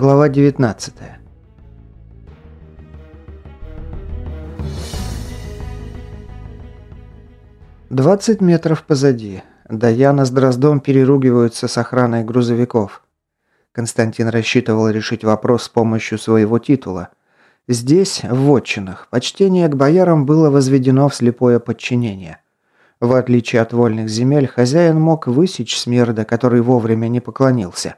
Глава 19. Двадцать метров позади. Даяна с Дроздом переругиваются с охраной грузовиков. Константин рассчитывал решить вопрос с помощью своего титула. Здесь, в вотчинах, почтение к боярам было возведено в слепое подчинение. В отличие от вольных земель, хозяин мог высечь смерда, который вовремя не поклонился.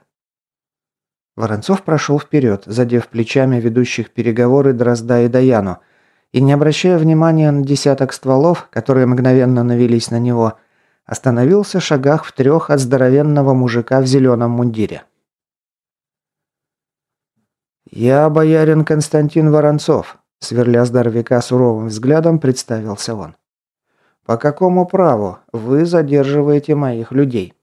Воронцов прошел вперед, задев плечами ведущих переговоры Дрозда и Даяну, и, не обращая внимания на десяток стволов, которые мгновенно навелись на него, остановился в шагах в трех от здоровенного мужика в зеленом мундире. «Я боярин Константин Воронцов», – сверля здоровяка суровым взглядом, представился он. «По какому праву вы задерживаете моих людей?»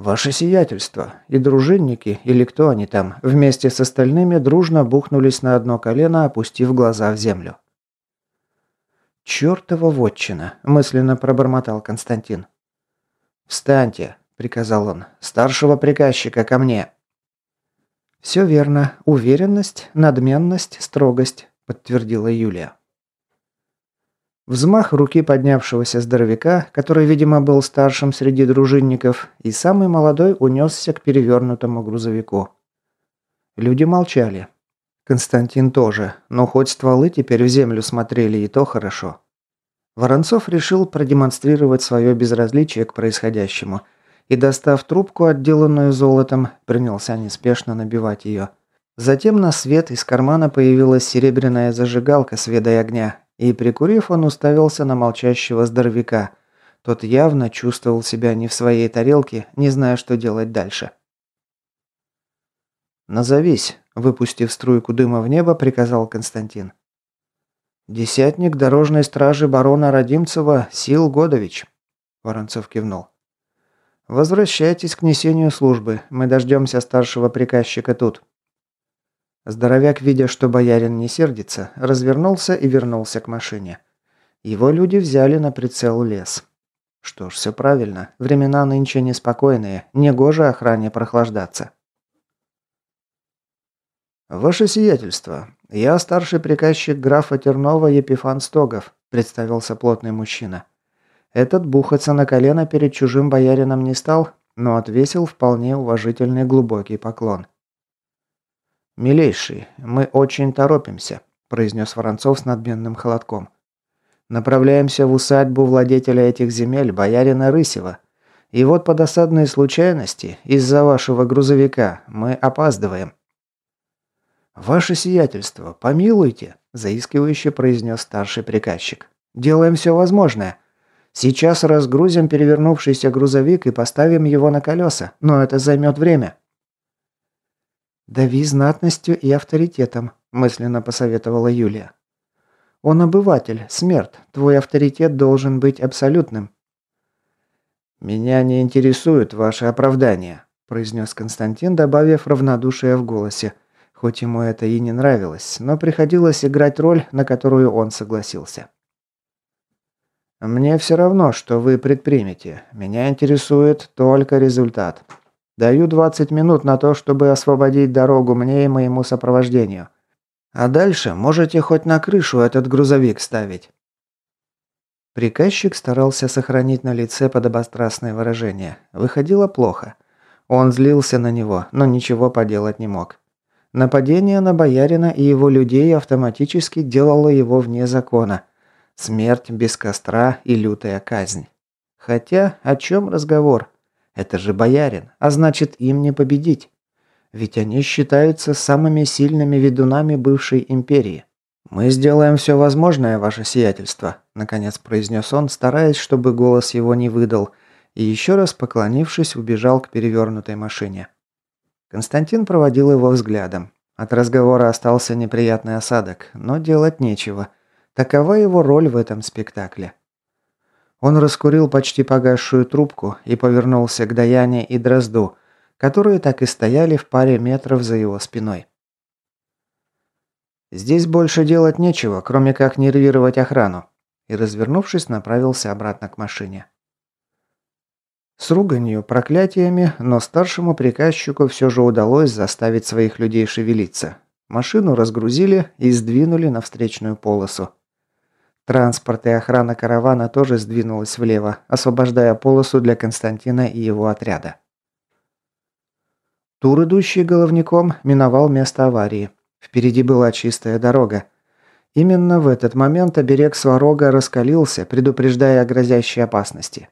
«Ваше сиятельство!» И дружинники, или кто они там, вместе с остальными дружно бухнулись на одно колено, опустив глаза в землю. «Чёртова вотчина!» – мысленно пробормотал Константин. «Встаньте!» – приказал он. «Старшего приказчика ко мне!» «Все верно. Уверенность, надменность, строгость», – подтвердила Юлия. Взмах руки поднявшегося здоровяка, который, видимо, был старшим среди дружинников, и самый молодой унесся к перевернутому грузовику. Люди молчали. Константин тоже, но хоть стволы теперь в землю смотрели, и то хорошо. Воронцов решил продемонстрировать свое безразличие к происходящему и, достав трубку, отделанную золотом, принялся неспешно набивать ее. Затем на свет из кармана появилась серебряная зажигалка с ведой огня, и, прикурив, он уставился на молчащего здоровяка. Тот явно чувствовал себя не в своей тарелке, не зная, что делать дальше. «Назовись», – выпустив струйку дыма в небо, приказал Константин. «Десятник дорожной стражи барона Родимцева Сил Годович», – Воронцов кивнул. «Возвращайтесь к несению службы. Мы дождемся старшего приказчика тут». Здоровяк, видя, что боярин не сердится, развернулся и вернулся к машине. Его люди взяли на прицел лес. Что ж, все правильно. Времена нынче неспокойные. Негоже охране прохлаждаться. «Ваше сиятельство, я старший приказчик графа Тернова Епифан Стогов», представился плотный мужчина. Этот бухаться на колено перед чужим боярином не стал, но отвесил вполне уважительный глубокий поклон. «Милейший, мы очень торопимся», – произнес Воронцов с надменным холодком. «Направляемся в усадьбу владетеля этих земель, боярина Рысева. И вот по досадной случайности, из-за вашего грузовика, мы опаздываем». «Ваше сиятельство, помилуйте», – заискивающе произнес старший приказчик. «Делаем все возможное. Сейчас разгрузим перевернувшийся грузовик и поставим его на колеса, но это займет время». «Дави знатностью и авторитетом», – мысленно посоветовала Юлия. «Он обыватель, смерть. Твой авторитет должен быть абсолютным». «Меня не интересует ваше оправдание», – произнес Константин, добавив равнодушие в голосе. Хоть ему это и не нравилось, но приходилось играть роль, на которую он согласился. «Мне все равно, что вы предпримете. Меня интересует только результат. Даю 20 минут на то, чтобы освободить дорогу мне и моему сопровождению. А дальше можете хоть на крышу этот грузовик ставить». Приказчик старался сохранить на лице подобострастное выражение. Выходило плохо. Он злился на него, но ничего поделать не мог. Нападение на боярина и его людей автоматически делало его вне закона. Смерть без костра и лютая казнь. Хотя, о чем разговор? Это же боярин, а значит им не победить. Ведь они считаются самыми сильными ведунами бывшей империи. «Мы сделаем все возможное, ваше сиятельство», – наконец произнес он, стараясь, чтобы голос его не выдал, и еще раз поклонившись, убежал к перевернутой машине. Константин проводил его взглядом. От разговора остался неприятный осадок, но делать нечего. Такова его роль в этом спектакле. Он раскурил почти погасшую трубку и повернулся к Даяне и Дрозду, которые так и стояли в паре метров за его спиной. «Здесь больше делать нечего, кроме как нервировать охрану», и, развернувшись, направился обратно к машине. С руганью, проклятиями, но старшему приказчику все же удалось заставить своих людей шевелиться. Машину разгрузили и сдвинули на встречную полосу. Транспорт и охрана каравана тоже сдвинулась влево, освобождая полосу для Константина и его отряда. Тур, идущий головником, миновал место аварии. Впереди была чистая дорога. Именно в этот момент оберег Сварога раскалился, предупреждая о грозящей опасности.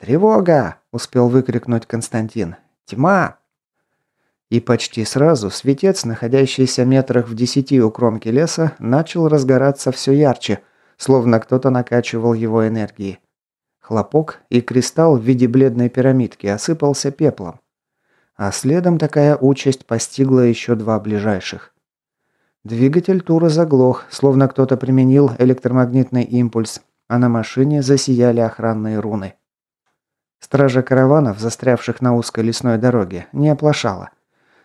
«Тревога!» – успел выкрикнуть Константин. «Тьма!» И почти сразу светец, находящийся метрах в десяти у кромки леса, начал разгораться все ярче, словно кто-то накачивал его энергией. Хлопок и кристалл в виде бледной пирамидки осыпался пеплом. А следом такая участь постигла еще два ближайших. Двигатель Тура заглох, словно кто-то применил электромагнитный импульс, а на машине засияли охранные руны. Стража караванов, застрявших на узкой лесной дороге, не оплошала.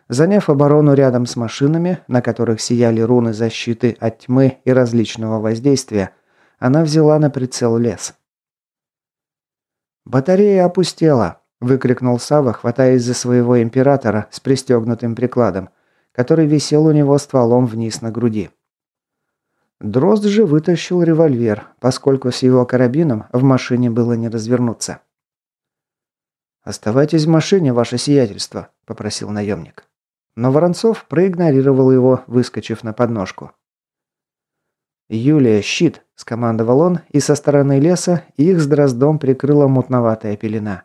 Заняв оборону рядом с машинами, на которых сияли руны защиты от тьмы и различного воздействия, она взяла на прицел лес. «Батарея опустела!» – выкрикнул Сава, хватаясь за своего императора с пристегнутым прикладом, который висел у него стволом вниз на груди. Дрозд же вытащил револьвер, поскольку с его карабином в машине было не развернуться. «Оставайтесь в машине, ваше сиятельство», – попросил наемник. Но Воронцов проигнорировал его, выскочив на подножку. «Юлия, щит!» – скомандовал он, и со стороны леса их с Дроздом прикрыла мутноватая пелена.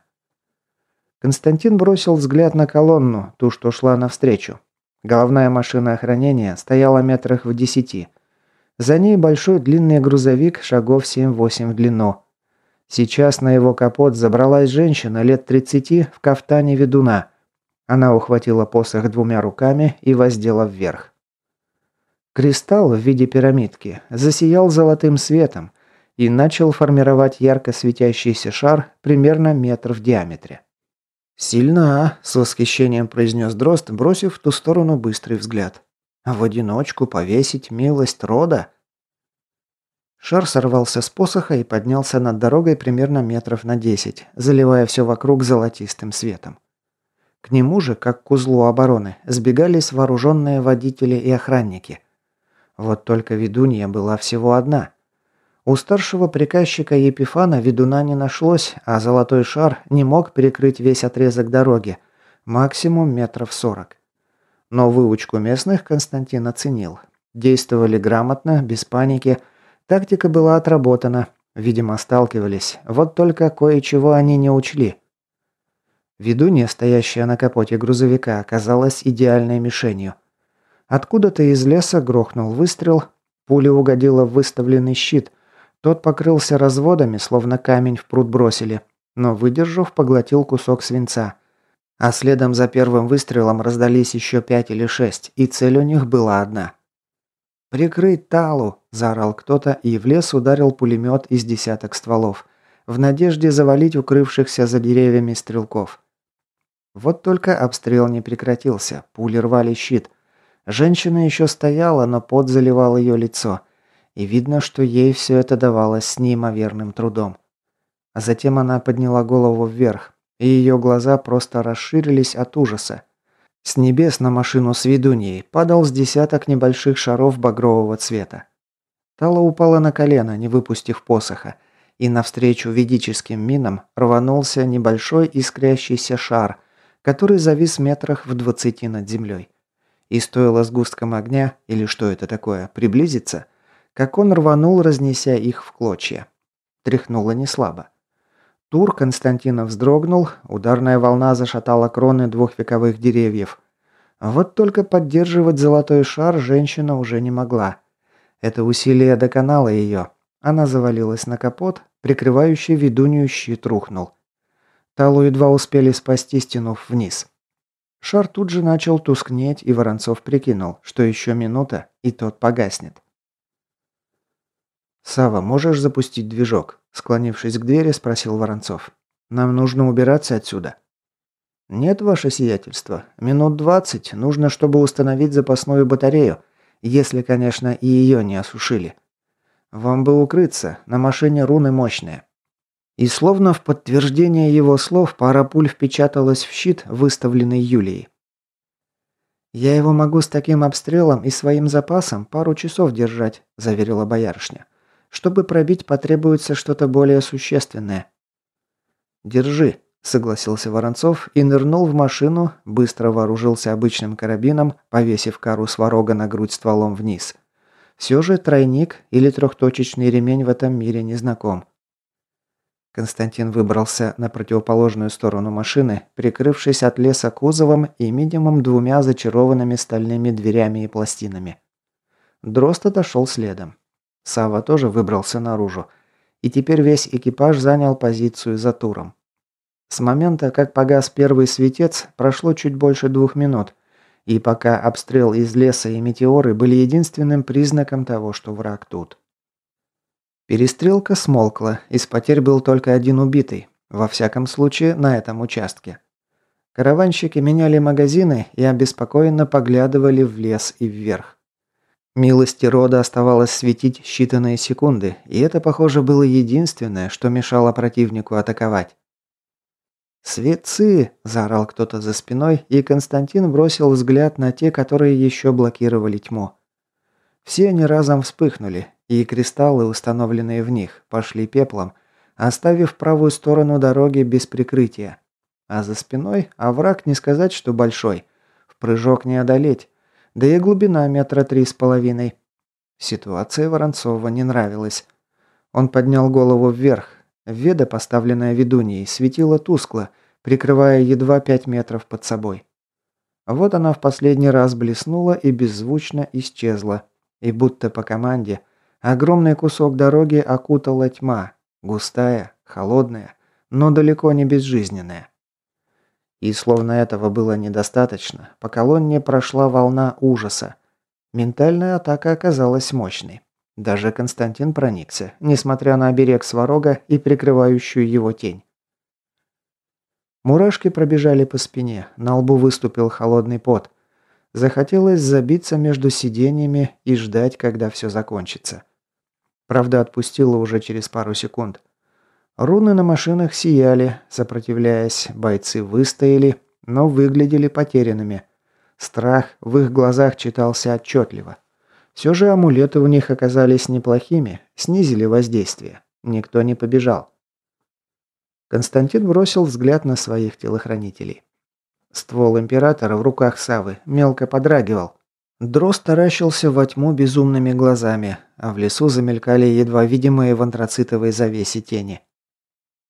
Константин бросил взгляд на колонну, ту, что шла навстречу. Головная машина охранения стояла метрах в десяти. За ней большой длинный грузовик шагов 7-8 в длину. Сейчас на его капот забралась женщина лет 30 в кафтане ведуна. Она ухватила посох двумя руками и воздела вверх. Кристалл в виде пирамидки засиял золотым светом и начал формировать ярко светящийся шар примерно метр в диаметре. «Сильна», – с восхищением произнес Дрозд, бросив в ту сторону быстрый взгляд. «А в одиночку повесить милость рода?» Шар сорвался с посоха и поднялся над дорогой примерно метров на десять, заливая все вокруг золотистым светом. К нему же, как к узлу обороны, сбегались вооруженные водители и охранники. Вот только ведунья была всего одна. У старшего приказчика Епифана ведуна не нашлось, а золотой шар не мог перекрыть весь отрезок дороги, максимум метров сорок. Но выучку местных Константин оценил. Действовали грамотно, без паники – Тактика была отработана. Видимо, сталкивались. Вот только кое-чего они не учли. Ведунья, стоящая на капоте грузовика, оказалась идеальной мишенью. Откуда-то из леса грохнул выстрел. Пуля угодила в выставленный щит. Тот покрылся разводами, словно камень в пруд бросили. Но, выдержав, поглотил кусок свинца. А следом за первым выстрелом раздались еще пять или шесть, и цель у них была одна – «Прикрыть Талу!» – заорал кто-то, и в лес ударил пулемет из десяток стволов, в надежде завалить укрывшихся за деревьями стрелков. Вот только обстрел не прекратился, пули рвали щит. Женщина еще стояла, но пот заливал ее лицо, и видно, что ей все это давалось с неимоверным трудом. А затем она подняла голову вверх, и ее глаза просто расширились от ужаса. С небес на машину с ведуньей падал с десяток небольших шаров багрового цвета. Тала упала на колено, не выпустив посоха, и навстречу ведическим минам рванулся небольшой искрящийся шар, который завис метрах в двадцати над землей. И стоило сгустком огня, или что это такое, приблизиться, как он рванул, разнеся их в клочья. Тряхнуло неслабо. Тур Константина вздрогнул, ударная волна зашатала кроны двух вековых деревьев. Вот только поддерживать золотой шар женщина уже не могла. Это усилие доконало ее. Она завалилась на капот, прикрывающий ведунью щит рухнул. Талу едва успели спасти, стянув вниз. Шар тут же начал тускнеть, и Воронцов прикинул, что еще минута, и тот погаснет. Сава, можешь запустить движок?» Склонившись к двери, спросил Воронцов. «Нам нужно убираться отсюда». «Нет, ваше сиятельство. Минут двадцать. Нужно, чтобы установить запасную батарею. Если, конечно, и ее не осушили. Вам бы укрыться. На машине руны мощные». И словно в подтверждение его слов пара пуль впечаталась в щит, выставленный Юлией. «Я его могу с таким обстрелом и своим запасом пару часов держать», – заверила боярышня. «Чтобы пробить, потребуется что-то более существенное». «Держи», – согласился Воронцов и нырнул в машину, быстро вооружился обычным карабином, повесив кару сварога на грудь стволом вниз. Все же тройник или трехточечный ремень в этом мире не знаком. Константин выбрался на противоположную сторону машины, прикрывшись от леса кузовом и минимум двумя зачарованными стальными дверями и пластинами. Дрозд отошел следом. Сава тоже выбрался наружу. И теперь весь экипаж занял позицию за туром. С момента, как погас первый светец, прошло чуть больше двух минут. И пока обстрел из леса и метеоры были единственным признаком того, что враг тут. Перестрелка смолкла, из потерь был только один убитый, во всяком случае на этом участке. Караванщики меняли магазины и обеспокоенно поглядывали в лес и вверх. Милости рода оставалось светить считанные секунды, и это, похоже, было единственное, что мешало противнику атаковать. «Светцы!» – заорал кто-то за спиной, и Константин бросил взгляд на те, которые еще блокировали тьму. Все они разом вспыхнули, и кристаллы, установленные в них, пошли пеплом, оставив правую сторону дороги без прикрытия. А за спиной овраг не сказать, что большой. В прыжок не одолеть. Да и глубина метра три с половиной. Ситуация Воронцова не нравилась. Он поднял голову вверх. Веда, поставленная ведуньей, светила тускло, прикрывая едва пять метров под собой. Вот она в последний раз блеснула и беззвучно исчезла. И будто по команде – Огромный кусок дороги окутала тьма, густая, холодная, но далеко не безжизненная. И словно этого было недостаточно, по колонне прошла волна ужаса. Ментальная атака оказалась мощной. Даже Константин проникся, несмотря на оберег сварога и прикрывающую его тень. Мурашки пробежали по спине, на лбу выступил холодный пот. Захотелось забиться между сиденьями и ждать, когда все закончится. Правда, отпустила уже через пару секунд. Руны на машинах сияли, сопротивляясь, бойцы выстояли, но выглядели потерянными. Страх в их глазах читался отчетливо. Все же амулеты у них оказались неплохими, снизили воздействие. Никто не побежал. Константин бросил взгляд на своих телохранителей. Ствол Императора в руках Савы мелко подрагивал. Дрозд таращился во тьму безумными глазами, а в лесу замелькали едва видимые в антрацитовой завесе тени.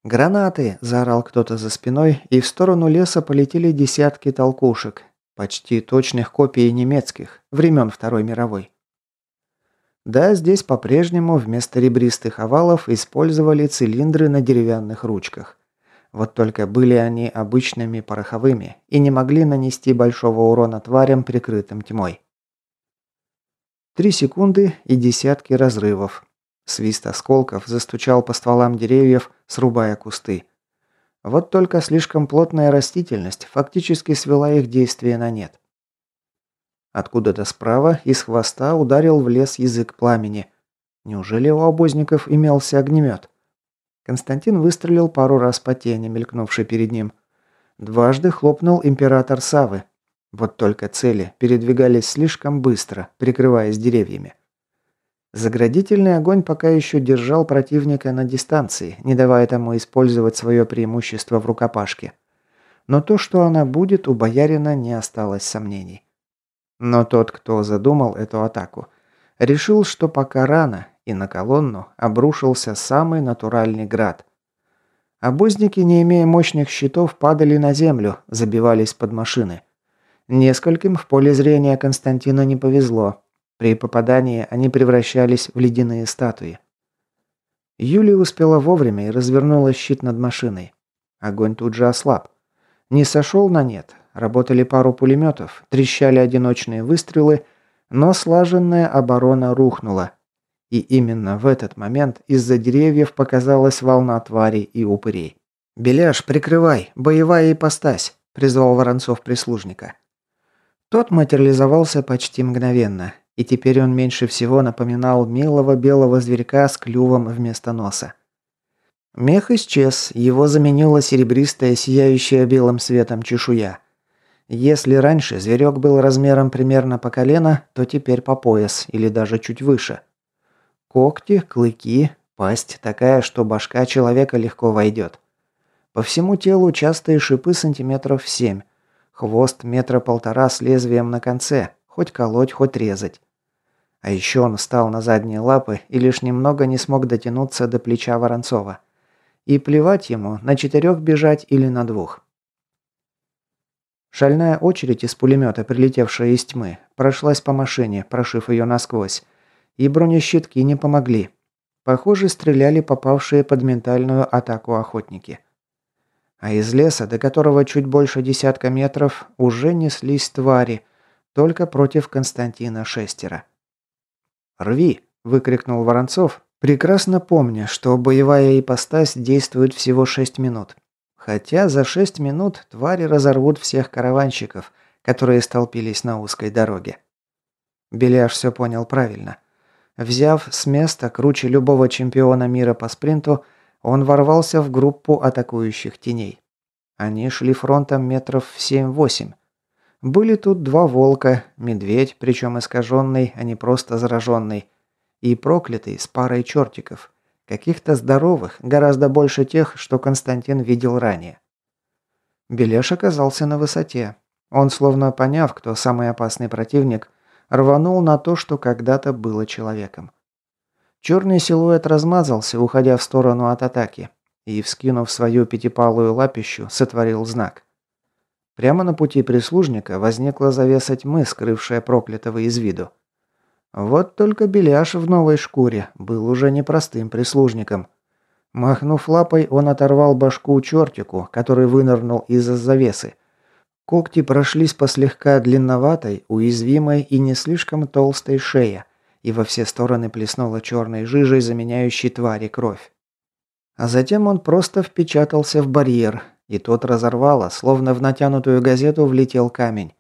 «Гранаты!» – заорал кто-то за спиной, и в сторону леса полетели десятки толкушек, почти точных копий немецких, времен Второй мировой. Да, здесь по-прежнему вместо ребристых овалов использовали цилиндры на деревянных ручках. Вот только были они обычными пороховыми и не могли нанести большого урона тварям, прикрытым тьмой. Три секунды и десятки разрывов. Свист осколков застучал по стволам деревьев, срубая кусты. Вот только слишком плотная растительность фактически свела их действие на нет. Откуда-то справа из хвоста ударил в лес язык пламени. Неужели у обозников имелся огнемет? Константин выстрелил пару раз по тени, мелькнувшей перед ним. Дважды хлопнул император Савы, вот только цели передвигались слишком быстро, прикрываясь деревьями. Заградительный огонь пока еще держал противника на дистанции, не давая тому использовать свое преимущество в рукопашке. Но то, что она будет, у боярина не осталось сомнений. Но тот, кто задумал эту атаку, решил, что пока рано, и на колонну обрушился самый натуральный град. Обозники, не имея мощных щитов, падали на землю, забивались под машины – Нескольким в поле зрения Константина не повезло. При попадании они превращались в ледяные статуи. Юлия успела вовремя и развернула щит над машиной. Огонь тут же ослаб. Не сошел на нет. Работали пару пулеметов, трещали одиночные выстрелы, но слаженная оборона рухнула. И именно в этот момент из-за деревьев показалась волна тварей и упырей. «Беляш, прикрывай! Боевая ипостась!» – призвал Воронцов прислужника. Тот материализовался почти мгновенно, и теперь он меньше всего напоминал милого белого зверька с клювом вместо носа. Мех исчез, его заменила серебристая, сияющая белым светом чешуя. Если раньше зверек был размером примерно по колено, то теперь по пояс или даже чуть выше. Когти, клыки, пасть такая, что башка человека легко войдет. По всему телу частые шипы сантиметров семь. Хвост метра полтора с лезвием на конце, хоть колоть, хоть резать. А еще он встал на задние лапы и лишь немного не смог дотянуться до плеча Воронцова. И плевать ему, на четырех бежать или на двух. Шальная очередь из пулемета, прилетевшая из тьмы, прошлась по машине, прошив ее насквозь. И бронещитки не помогли. Похоже, стреляли попавшие под ментальную атаку охотники. А из леса, до которого чуть больше десятка метров, уже неслись твари, только против Константина Шестера. «Рви!» – выкрикнул Воронцов, прекрасно помня, что боевая ипостась действует всего 6 минут. Хотя за 6 минут твари разорвут всех караванщиков, которые столпились на узкой дороге. Беляш все понял правильно. Взяв с места круче любого чемпиона мира по спринту, он ворвался в группу атакующих теней. Они шли фронтом метров в 7-8. Были тут два волка, медведь, причем искаженный, а не просто зараженный, и проклятый с парой чертиков. Каких-то здоровых, гораздо больше тех, что Константин видел ранее. Белеш оказался на высоте. Он, словно поняв, кто самый опасный противник, рванул на то, что когда-то было человеком. Черный силуэт размазался, уходя в сторону от атаки, и, вскинув свою пятипалую лапищу, сотворил знак. Прямо на пути прислужника возникла завеса тьмы, скрывшая проклятого из виду. Вот только Беляш в новой шкуре был уже непростым прислужником. Махнув лапой, он оторвал башку чертику, который вынырнул из-за завесы. Когти прошлись по слегка длинноватой, уязвимой и не слишком толстой шее, и во все стороны плеснула черной жижей, заменяющей твари кровь. А затем он просто впечатался в барьер, и тот разорвало, словно в натянутую газету влетел камень.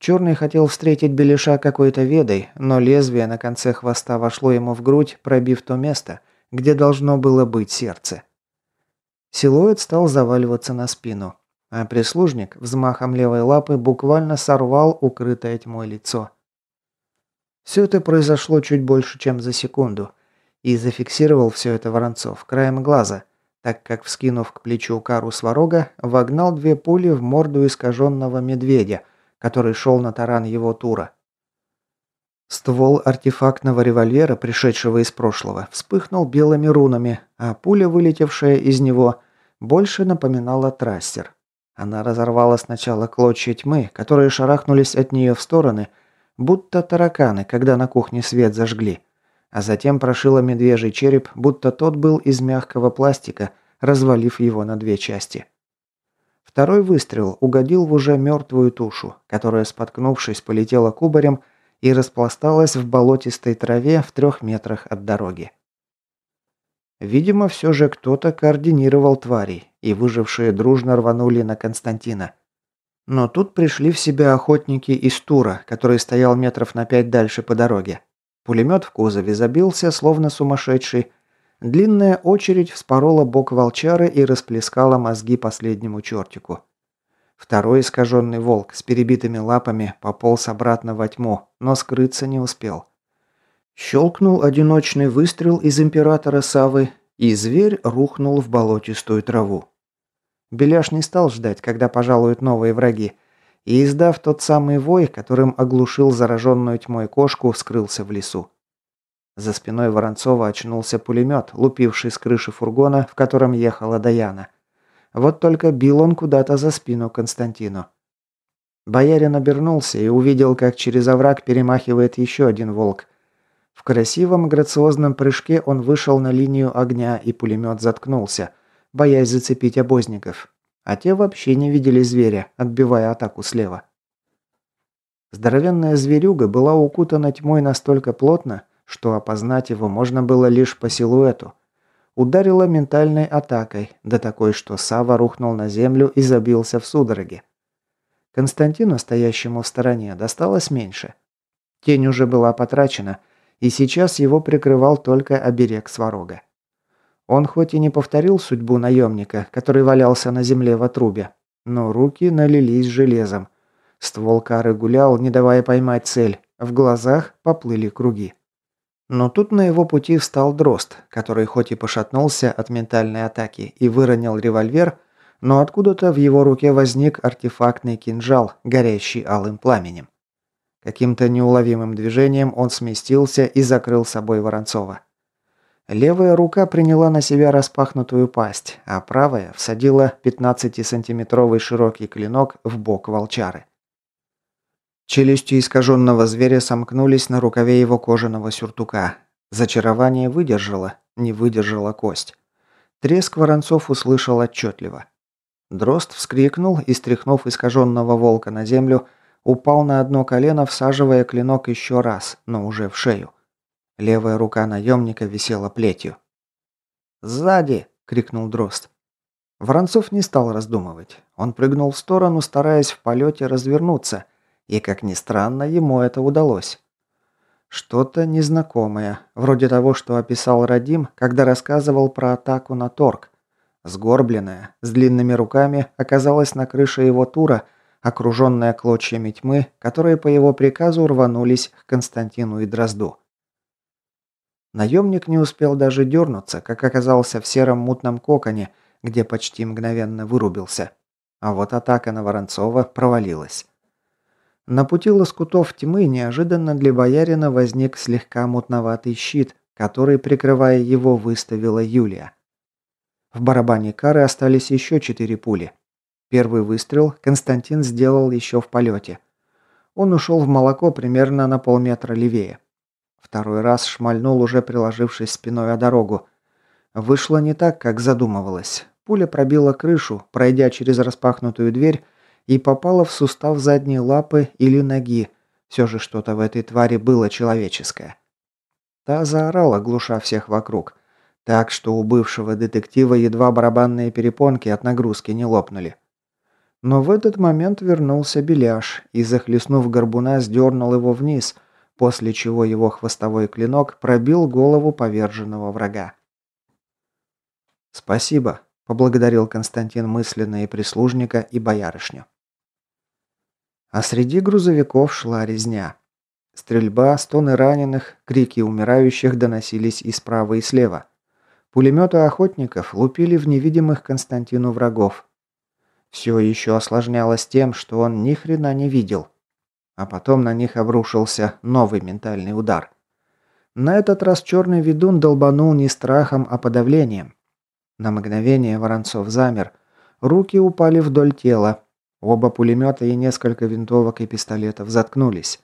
Черный хотел встретить Белиша какой-то ведой, но лезвие на конце хвоста вошло ему в грудь, пробив то место, где должно было быть сердце. Силуэт стал заваливаться на спину, а прислужник взмахом левой лапы буквально сорвал укрытое тьмой лицо. Все это произошло чуть больше, чем за секунду, и зафиксировал все это Воронцов краем глаза – так как, вскинув к плечу кару сварога, вогнал две пули в морду искаженного медведя, который шел на таран его тура. Ствол артефактного револьвера, пришедшего из прошлого, вспыхнул белыми рунами, а пуля, вылетевшая из него, больше напоминала трассер. Она разорвала сначала клочья тьмы, которые шарахнулись от нее в стороны, будто тараканы, когда на кухне свет зажгли – а затем прошила медвежий череп, будто тот был из мягкого пластика, развалив его на две части. Второй выстрел угодил в уже мертвую тушу, которая, споткнувшись, полетела кубарем и распласталась в болотистой траве в трех метрах от дороги. Видимо, все же кто-то координировал тварей, и выжившие дружно рванули на Константина. Но тут пришли в себя охотники из Тура, который стоял метров на пять дальше по дороге. Пулемет в кузове забился, словно сумасшедший. Длинная очередь вспорола бок волчары и расплескала мозги последнему чертику. Второй искаженный волк с перебитыми лапами пополз обратно во тьму, но скрыться не успел. Щелкнул одиночный выстрел из императора Савы, и зверь рухнул в болотистую траву. Беляш не стал ждать, когда пожалуют новые враги и, издав тот самый вой, которым оглушил зараженную тьмой кошку, скрылся в лесу. За спиной Воронцова очнулся пулемет, лупивший с крыши фургона, в котором ехала Даяна. Вот только бил он куда-то за спину Константину. Боярин обернулся и увидел, как через овраг перемахивает еще один волк. В красивом грациозном прыжке он вышел на линию огня, и пулемет заткнулся, боясь зацепить обозников а те вообще не видели зверя, отбивая атаку слева. Здоровенная зверюга была укутана тьмой настолько плотно, что опознать его можно было лишь по силуэту. Ударила ментальной атакой, да такой, что Сава рухнул на землю и забился в судороге. Константину, стоящему в стороне, досталось меньше. Тень уже была потрачена, и сейчас его прикрывал только оберег сварога. Он хоть и не повторил судьбу наемника, который валялся на земле в отрубе, но руки налились железом. Ствол кары гулял, не давая поймать цель. В глазах поплыли круги. Но тут на его пути встал Дрозд, который хоть и пошатнулся от ментальной атаки и выронил револьвер, но откуда-то в его руке возник артефактный кинжал, горящий алым пламенем. Каким-то неуловимым движением он сместился и закрыл собой Воронцова. Левая рука приняла на себя распахнутую пасть, а правая всадила 15-сантиметровый широкий клинок в бок волчары. Челюсти искаженного зверя сомкнулись на рукаве его кожаного сюртука. Зачарование выдержало, не выдержала кость. Треск Воронцов услышал отчетливо. Дрозд вскрикнул и, стряхнув искаженного волка на землю, упал на одно колено, всаживая клинок еще раз, но уже в шею. Левая рука наемника висела плетью. «Сзади!» – крикнул Дрозд. Воронцов не стал раздумывать. Он прыгнул в сторону, стараясь в полете развернуться, и, как ни странно, ему это удалось. Что-то незнакомое, вроде того, что описал Радим, когда рассказывал про атаку на торг. Сгорбленная, с длинными руками, оказалась на крыше его тура, окруженная клочьями тьмы, которые по его приказу рванулись к Константину и Дрозду. Наемник не успел даже дернуться, как оказался в сером мутном коконе, где почти мгновенно вырубился. А вот атака на Воронцова провалилась. На пути лоскутов тьмы неожиданно для боярина возник слегка мутноватый щит, который, прикрывая его, выставила Юлия. В барабане кары остались еще четыре пули. Первый выстрел Константин сделал еще в полете. Он ушел в молоко примерно на полметра левее. Второй раз шмальнул, уже приложившись спиной о дорогу. Вышло не так, как задумывалось. Пуля пробила крышу, пройдя через распахнутую дверь и попала в сустав задней лапы или ноги. Все же что-то в этой твари было человеческое. Та заорала, глуша всех вокруг. Так что у бывшего детектива едва барабанные перепонки от нагрузки не лопнули. Но в этот момент вернулся Беляш и, захлестнув горбуна, сдернул его вниз, после чего его хвостовой клинок пробил голову поверженного врага. «Спасибо», – поблагодарил Константин мысленно и прислужника, и боярышню. А среди грузовиков шла резня. Стрельба, стоны раненых, крики умирающих доносились и справа, и слева. Пулеметы охотников лупили в невидимых Константину врагов. Все еще осложнялось тем, что он ни хрена не видел. А потом на них обрушился новый ментальный удар. На этот раз черный ведун долбанул не страхом, а подавлением. На мгновение Воронцов замер. Руки упали вдоль тела, Оба пулемета и несколько винтовок и пистолетов заткнулись.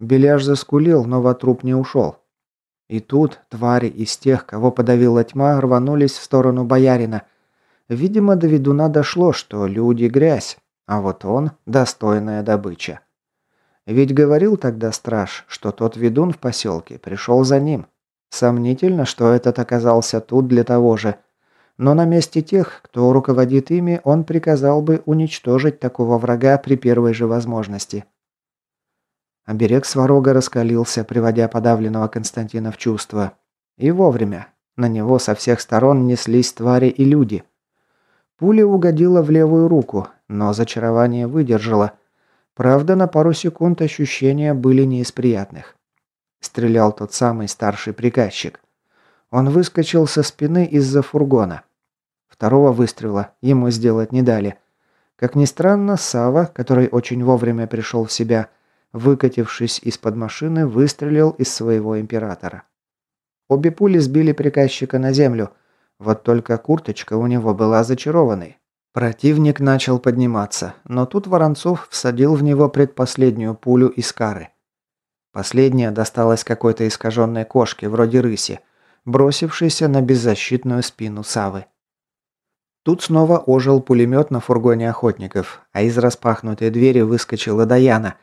Беляж заскулил, но ватруп не ушел. И тут твари из тех, кого подавила тьма, рванулись в сторону боярина. Видимо, до ведуна дошло, что люди грязь, а вот он – достойная добыча. Ведь говорил тогда страж, что тот ведун в поселке пришел за ним. Сомнительно, что этот оказался тут для того же – но на месте тех, кто руководит ими, он приказал бы уничтожить такого врага при первой же возможности. Оберег Сварога раскалился, приводя подавленного Константина в чувство. И вовремя. На него со всех сторон неслись твари и люди. Пуля угодила в левую руку, но зачарование выдержало. Правда, на пару секунд ощущения были не из приятных. Стрелял тот самый старший приказчик. Он выскочил со спины из-за фургона. Второго выстрела ему сделать не дали. Как ни странно, Сава, который очень вовремя пришел в себя, выкатившись из-под машины, выстрелил из своего императора. Обе пули сбили приказчика на землю, вот только курточка у него была зачарованной. Противник начал подниматься, но тут Воронцов всадил в него предпоследнюю пулю из кары. Последняя досталась какой-то искаженной кошке, вроде рыси, бросившийся на беззащитную спину Савы. Тут снова ожил пулемет на фургоне охотников, а из распахнутой двери выскочила Даяна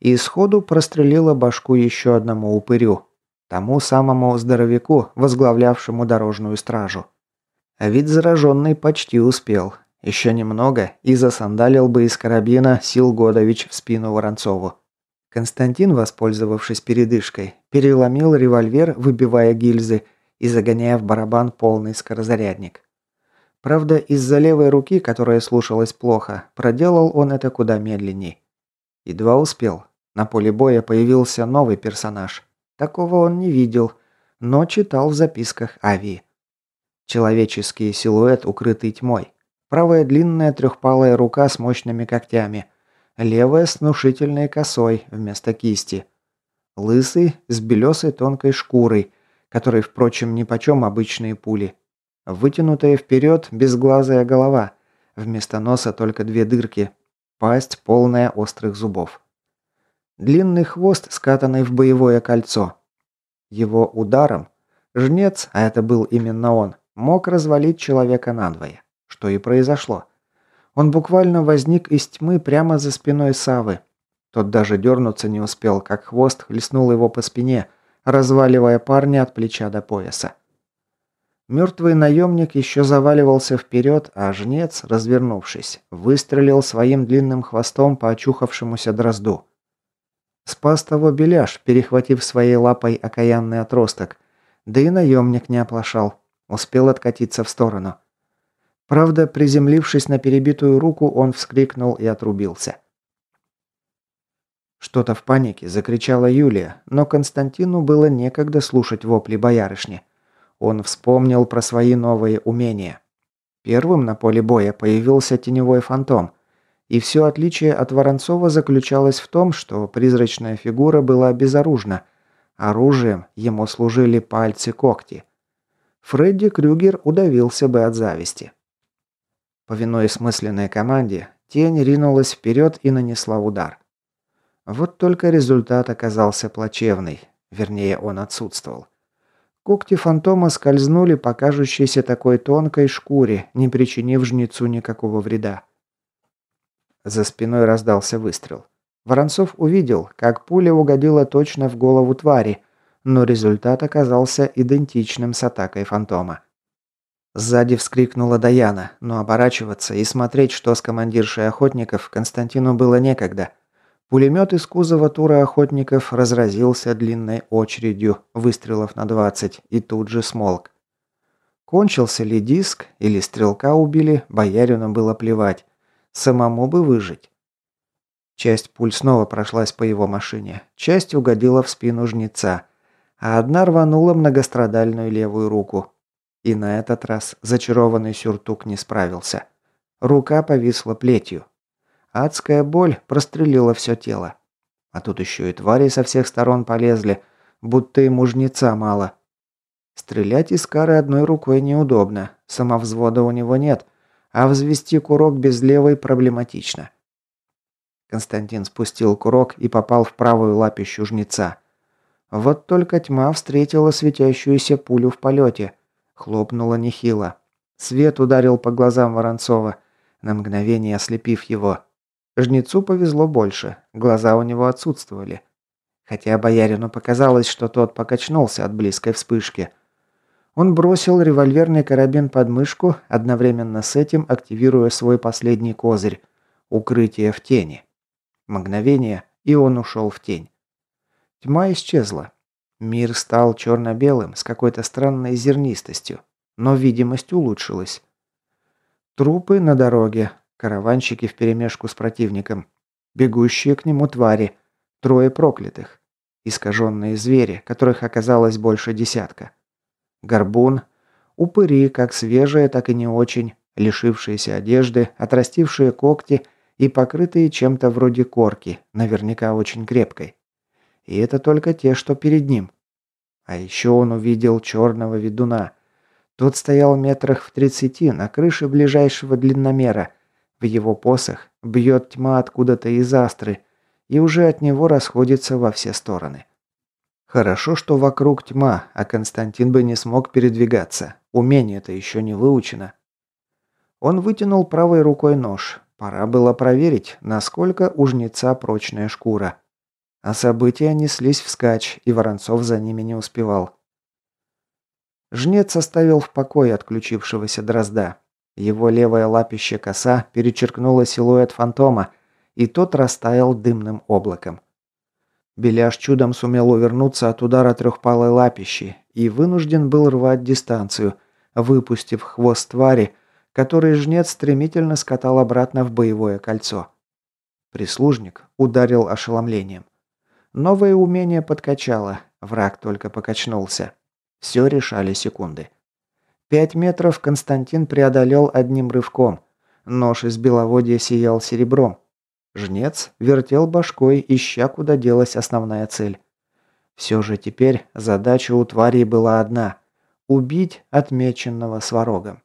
и сходу прострелила башку еще одному упырю, тому самому здоровяку, возглавлявшему дорожную стражу. А ведь зараженный почти успел. Еще немного и засандалил бы из карабина Сил Годович в спину Воронцову. Константин, воспользовавшись передышкой, переломил револьвер, выбивая гильзы, и загоняя в барабан полный скорозарядник. Правда, из-за левой руки, которая слушалась плохо, проделал он это куда медленней. Едва успел. На поле боя появился новый персонаж. Такого он не видел, но читал в записках Ави. Человеческий силуэт, укрытый тьмой. Правая длинная трехпалая рука с мощными когтями. Левая с внушительной косой вместо кисти. Лысый с белесой тонкой шкурой, которой, впрочем, нипочем обычные пули. Вытянутая вперед безглазая голова. Вместо носа только две дырки. Пасть полная острых зубов. Длинный хвост, скатанный в боевое кольцо. Его ударом жнец, а это был именно он, мог развалить человека надвое. Что и произошло. Он буквально возник из тьмы прямо за спиной Савы. Тот даже дернуться не успел, как хвост хлестнул его по спине, разваливая парня от плеча до пояса. Мертвый наемник еще заваливался вперед, а жнец, развернувшись, выстрелил своим длинным хвостом по очухавшемуся дрозду. Спас того беляш, перехватив своей лапой окаянный отросток. Да и наемник не оплошал. Успел откатиться в сторону. Правда, приземлившись на перебитую руку, он вскрикнул и отрубился. Что-то в панике закричала Юлия, но Константину было некогда слушать вопли боярышни. Он вспомнил про свои новые умения. Первым на поле боя появился теневой фантом. И все отличие от Воронцова заключалось в том, что призрачная фигура была безоружна. Оружием ему служили пальцы-когти. Фредди Крюгер удавился бы от зависти. Повинуясь мысленной команде, тень ринулась вперед и нанесла удар. Вот только результат оказался плачевный. Вернее, он отсутствовал. Когти фантома скользнули по кажущейся такой тонкой шкуре, не причинив жнецу никакого вреда. За спиной раздался выстрел. Воронцов увидел, как пуля угодила точно в голову твари, но результат оказался идентичным с атакой фантома. Сзади вскрикнула Даяна, но оборачиваться и смотреть, что с командиршей охотников, Константину было некогда – Пулемет из кузова тура охотников разразился длинной очередью, выстрелов на 20, и тут же смолк. Кончился ли диск или стрелка убили, боярину было плевать. Самому бы выжить. Часть пуль снова прошлась по его машине, часть угодила в спину жнеца, а одна рванула многострадальную левую руку. И на этот раз зачарованный сюртук не справился. Рука повисла плетью. Адская боль прострелила все тело. А тут еще и твари со всех сторон полезли, будто и мужница мало. Стрелять из кары одной рукой неудобно, самовзвода у него нет, а взвести курок без левой проблематично. Константин спустил курок и попал в правую лапищу жнеца. Вот только тьма встретила светящуюся пулю в полете. Хлопнула нехило. Свет ударил по глазам Воронцова, на мгновение ослепив его. Жнецу повезло больше, глаза у него отсутствовали. Хотя боярину показалось, что тот покачнулся от близкой вспышки. Он бросил револьверный карабин под мышку, одновременно с этим активируя свой последний козырь – укрытие в тени. Мгновение, и он ушел в тень. Тьма исчезла. Мир стал черно-белым, с какой-то странной зернистостью, но видимость улучшилась. Трупы на дороге, Караванщики вперемешку с противником. Бегущие к нему твари. Трое проклятых. Искаженные звери, которых оказалось больше десятка. Горбун. Упыри, как свежие, так и не очень. Лишившиеся одежды, отрастившие когти и покрытые чем-то вроде корки, наверняка очень крепкой. И это только те, что перед ним. А еще он увидел черного ведуна. Тот стоял метрах в тридцати на крыше ближайшего длинномера в его посох бьет тьма откуда-то из астры, и уже от него расходится во все стороны. Хорошо, что вокруг тьма, а Константин бы не смог передвигаться. Умение-то еще не выучено. Он вытянул правой рукой нож. Пора было проверить, насколько у жнеца прочная шкура. А события неслись вскачь, и Воронцов за ними не успевал. Жнец оставил в покое отключившегося дрозда. Его левая лапища коса перечеркнула силуэт фантома, и тот растаял дымным облаком. Беляш чудом сумел увернуться от удара трехпалой лапищи и вынужден был рвать дистанцию, выпустив хвост твари, который жнец стремительно скатал обратно в боевое кольцо. Прислужник ударил ошеломлением. Новое умение подкачало, враг только покачнулся. Все решали секунды. Пять метров Константин преодолел одним рывком. Нож из беловодья сиял серебром. Жнец вертел башкой, ища, куда делась основная цель. Все же теперь задача у тварей была одна – убить отмеченного сварогом.